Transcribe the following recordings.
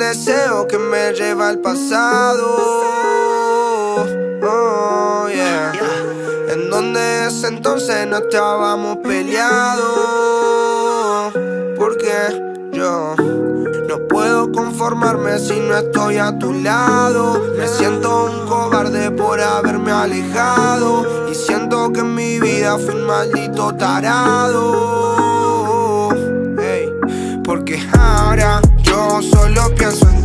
Deseo que me lleva al pasado. Oh, yeah. En donde ese entonces no estábamos peleados. Porque yo no puedo conformarme si no estoy a tu lado. Me siento un cobarde por haberme alejado. Y siento que en mi vida fui un maldito tarado. Solo pienso en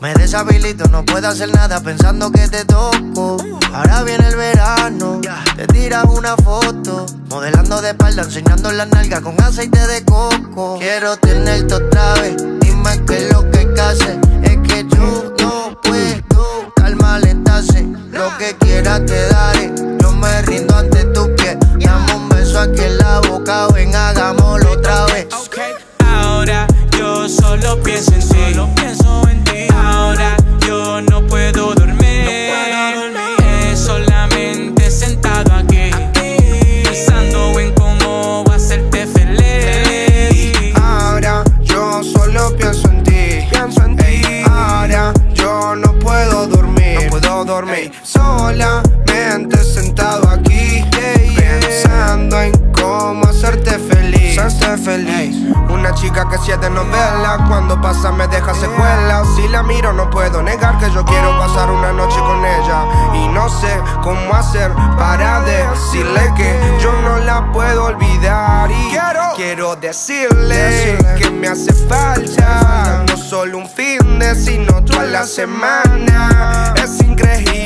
Me deshabilito, no puedo hacer nada pensando que te toco. Ahora viene el verano, te tiras una foto. Modelando de espalda, enseñando la nalga con aceite de coco. Quiero tenerte otra vez, dime qué es lo que que hacer. Es que yo Solamente sentado aquí. Pensando en cómo hacerte feliz. Hacerte feliz. Una chica que siete novelas. Cuando pasa me deja secuelas. Si la miro no puedo negar que yo quiero pasar una noche con ella. Y no sé cómo hacer para decirle que yo no la puedo olvidar. Y quiero, decirle, que me hace falta. No solo un fin de, sino toda la semana. Es increíble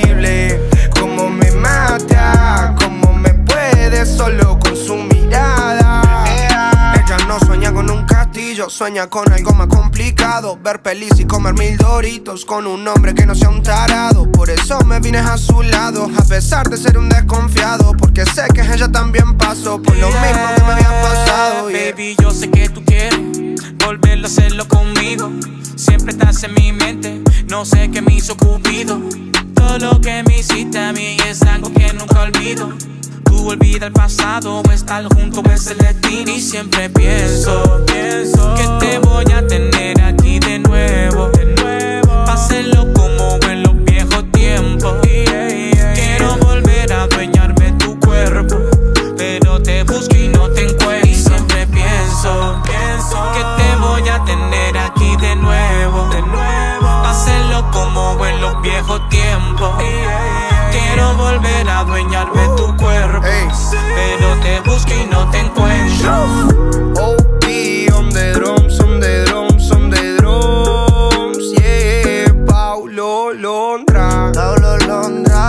solo con su mirada. Ella no sueña con un castillo, sueña con algo más complicado. Ver pelis y comer mil doritos con un hombre que no sea un tarado. Por eso me vine a su lado, a pesar de ser un desconfiado. Porque sé que ella también pasó por lo mismo que me había pasado. Baby, yo sé que tú quieres volverlo a hacerlo conmigo. Siempre estás en mi mente, no sé qué me hizo Cupido. Todo lo que me hiciste a mí es algo que nunca olvido. Olvida el pasado, estar junto es el destino. Y siempre pienso, pienso que te voy a tener aquí de nuevo. De nuevo. Como en los viejos tiempos. Quiero volver a adueñarme tu cuerpo. Pero te busco y no te encuentro. Y siempre pienso, pienso que te voy a tener aquí de nuevo. De nuevo. Como en los viejos tiempos quiero volver a adueñarme uh, tu cuerpo. Pero te busco y no te encuentro. OP, on the drums, on the drums, on the drums Yeah, Paulo Londra. Paulo Londra.